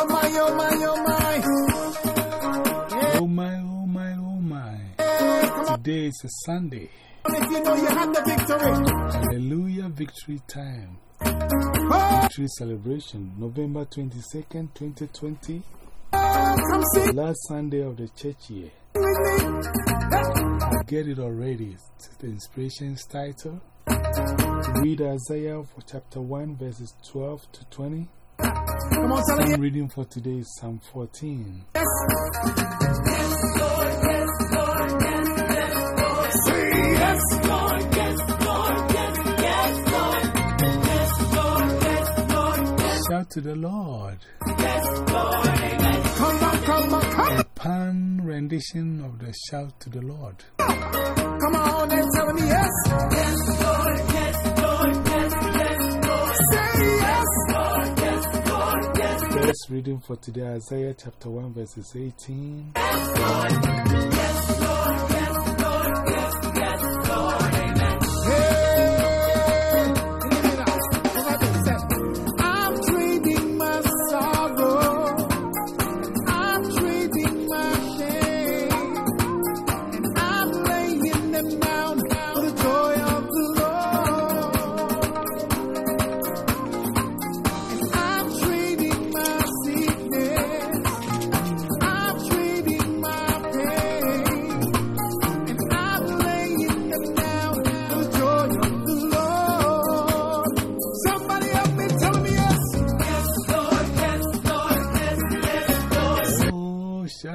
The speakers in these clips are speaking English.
Oh my, oh my, oh my. Oh my, oh my, oh my. Today is a Sunday. If you know you have the victory. Hallelujah, victory time. Oh, Victory celebration, November 22nd, 2020. come Last Sunday of the church year. I get it already. It's the inspiration's title. Read Isaiah for chapter 1, verses 12 to 20. Come on, tell me Psalm reading for today is Psalm 14. yes. Say yes. Lord, yes Lord, yes Lord. Shout to the Lord. Come on, come on, come A pan rendition of the shout to the Lord. Come on and tell me yes. Say First reading for today Isaiah chapter 1, verses 18. I'm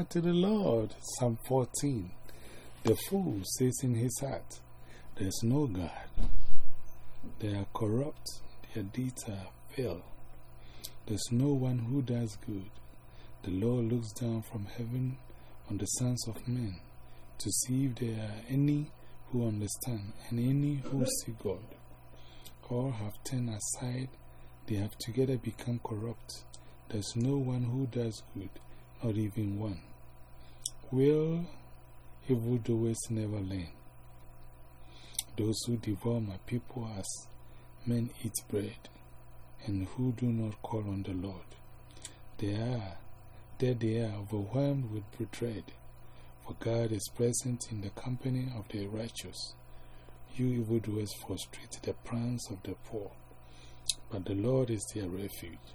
To the Lord. Psalm 14. The fool says in his heart, There's no God. They are corrupt, their deeds are fail. There's no one who does good. The Lord looks down from heaven on the sons of men to see if there are any who understand and any who see God. All have turned aside, they have together become corrupt. There's no one who does good, not even one. Will evildoers never learn? Those who devour my people as men eat bread, and who do not call on the Lord. They are, there they are, overwhelmed with dread, for God is present in the company of the righteous. You evildoers frustrate the plans of the poor, but the Lord is their refuge.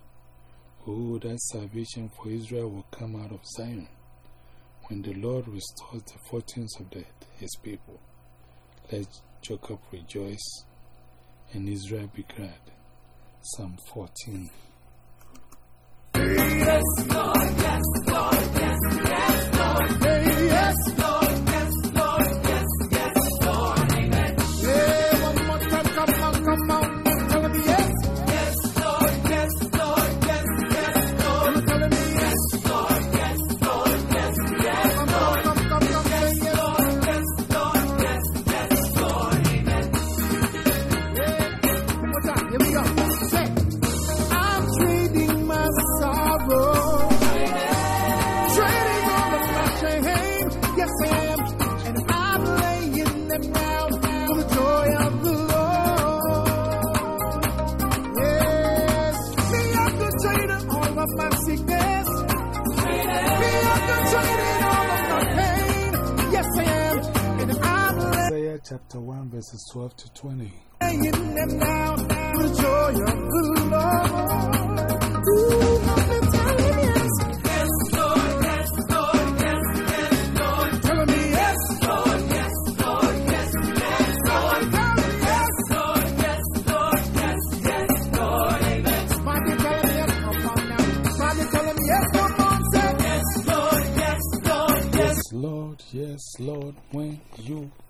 Oh, that salvation for Israel will come out of Zion when the Lord restores the fortunes of the, his people. Let Jacob rejoice and Israel be glad. Psalm 14. Hey, sickness. Me I'm the all of my pain, yes I am, and I'm Isaiah chapter 1, verses 12 to 20. laying them down the joy of the Lord. Ooh,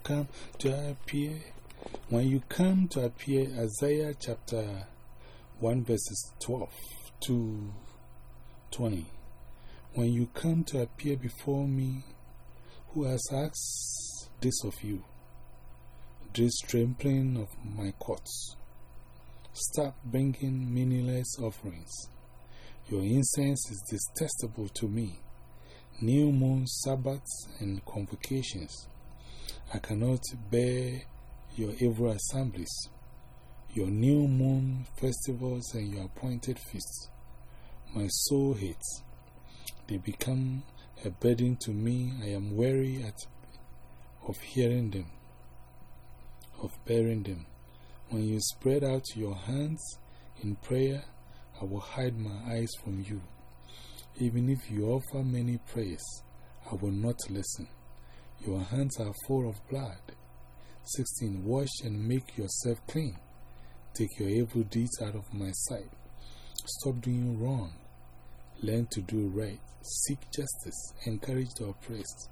come to appear, when you come to appear, Isaiah chapter 1, verses 12 to 20. When you come to appear before me, who has asked this of you? This trampling of my courts. Stop bringing meaningless offerings. Your incense is detestable to me new moon Sabbaths and convocations. I cannot bear your evil assemblies, your new moon festivals and your appointed feasts. my soul hates. They become a burden to me. I am weary at, of hearing them, of bearing them. When you spread out your hands in prayer, I will hide my eyes from you. Even if you offer many prayers, I will not listen. Your hands are full of blood. 16. Wash and make yourself clean. Take your evil deeds out of my sight. Stop doing wrong. Learn to do right. Seek justice. Encourage the oppressed.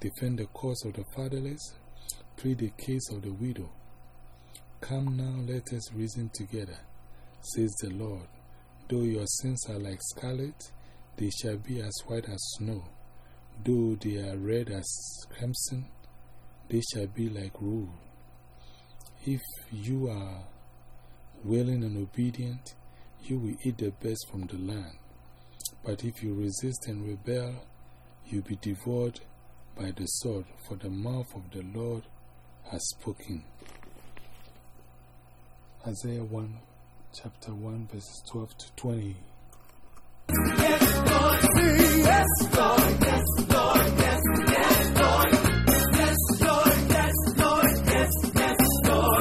Defend the cause of the fatherless. Plead the case of the widow. Come now, let us reason together, says the Lord. Though your sins are like scarlet, they shall be as white as snow. Though they are red as crimson, they shall be like wool. If you are willing and obedient, you will eat the best from the land. But if you resist and rebel, you'll be devoured by the sword, for the mouth of the Lord has spoken. Isaiah 1, chapter 1, verses 12 to 20.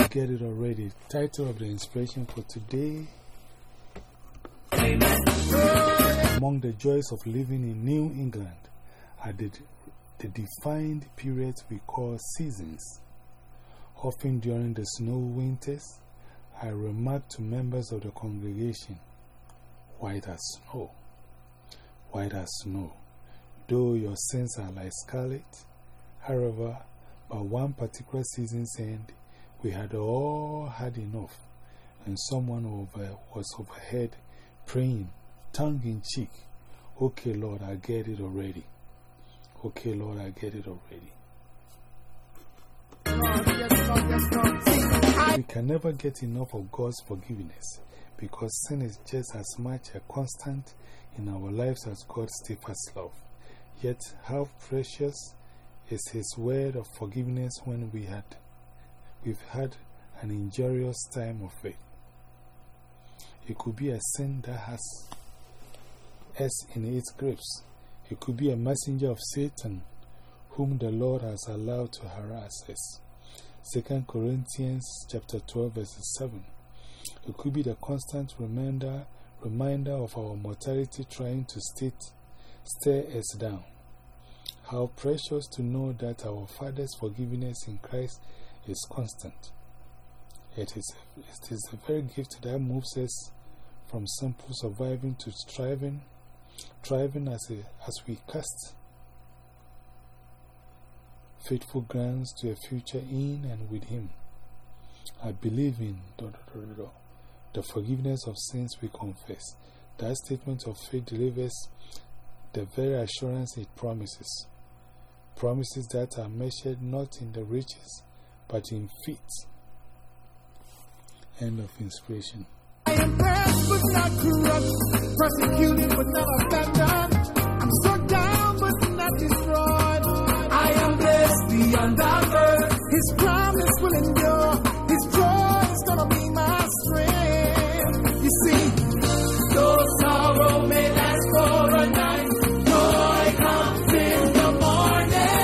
Get it already. Title of the inspiration for today Among the joys of living in New England are the, the defined periods we call seasons. Often during the snow winters, I remark to members of the congregation, white as snow, white as snow, though your sins are like scarlet. However, by one particular season's end, we had all had enough, and someone over, was overhead praying, tongue in cheek, Okay, Lord, I get it already. Okay, Lord, I get it already. We can never get enough of God's forgiveness because sin is just as much a constant in our lives as God's steadfast love. Yet, how precious is His word of forgiveness when we had, we've had an injurious time of it. It could be a sin that has us in its grips. It could be a messenger of Satan whom the Lord has allowed to harass us. 2 Corinthians chapter 12 verse 7. It could be the constant reminder, reminder of our mortality trying to state, stare us down. How precious to know that our Father's forgiveness in Christ is constant. It is, it is the very gift that moves us from simple surviving to striving, striving as, a, as we cast faithful glance to a future in and with Him. I believe in the forgiveness of sins we confess. That statement of faith delivers the very assurance it promises. Promises that are measured not in the riches, but in feet. End of inspiration. I am blessed but not corrupt, persecuted but not abandoned. I'm struck down but not destroyed. I am blessed beyond. His promise will endure. His joy is gonna be my strength. You see, though sorrow may last for a night, joy comes in the morning.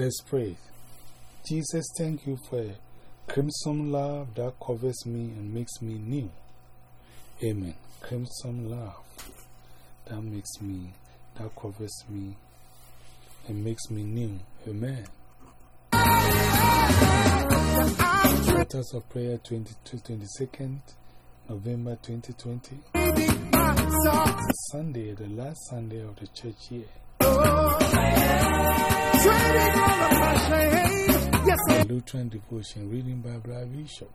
Let's pray. Jesus, thank you for crimson love that covers me and makes me new. Amen. Crimson love that makes me, that covers me and makes me new. Amen. Portals of Prayer 22, 22nd November 2020. Sunday, the last Sunday of the church year. Lutheran Devotion, reading by Brad Bishop.